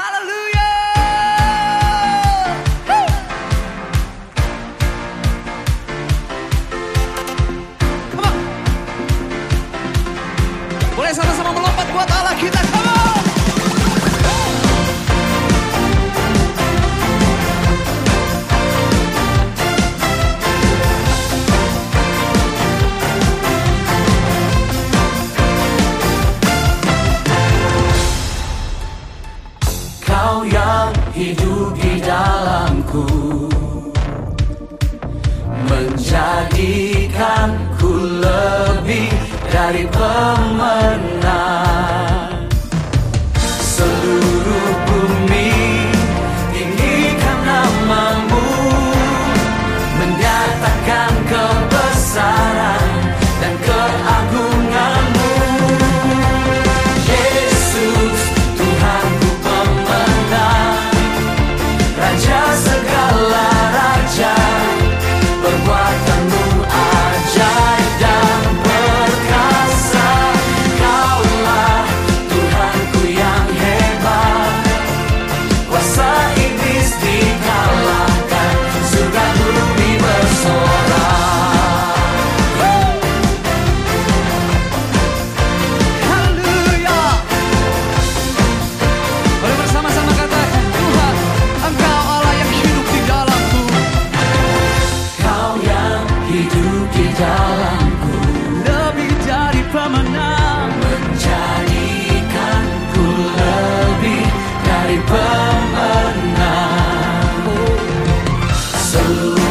Hallelujah. Kau yang hidup di dalamku. Menjadikanku lebih dari pemain So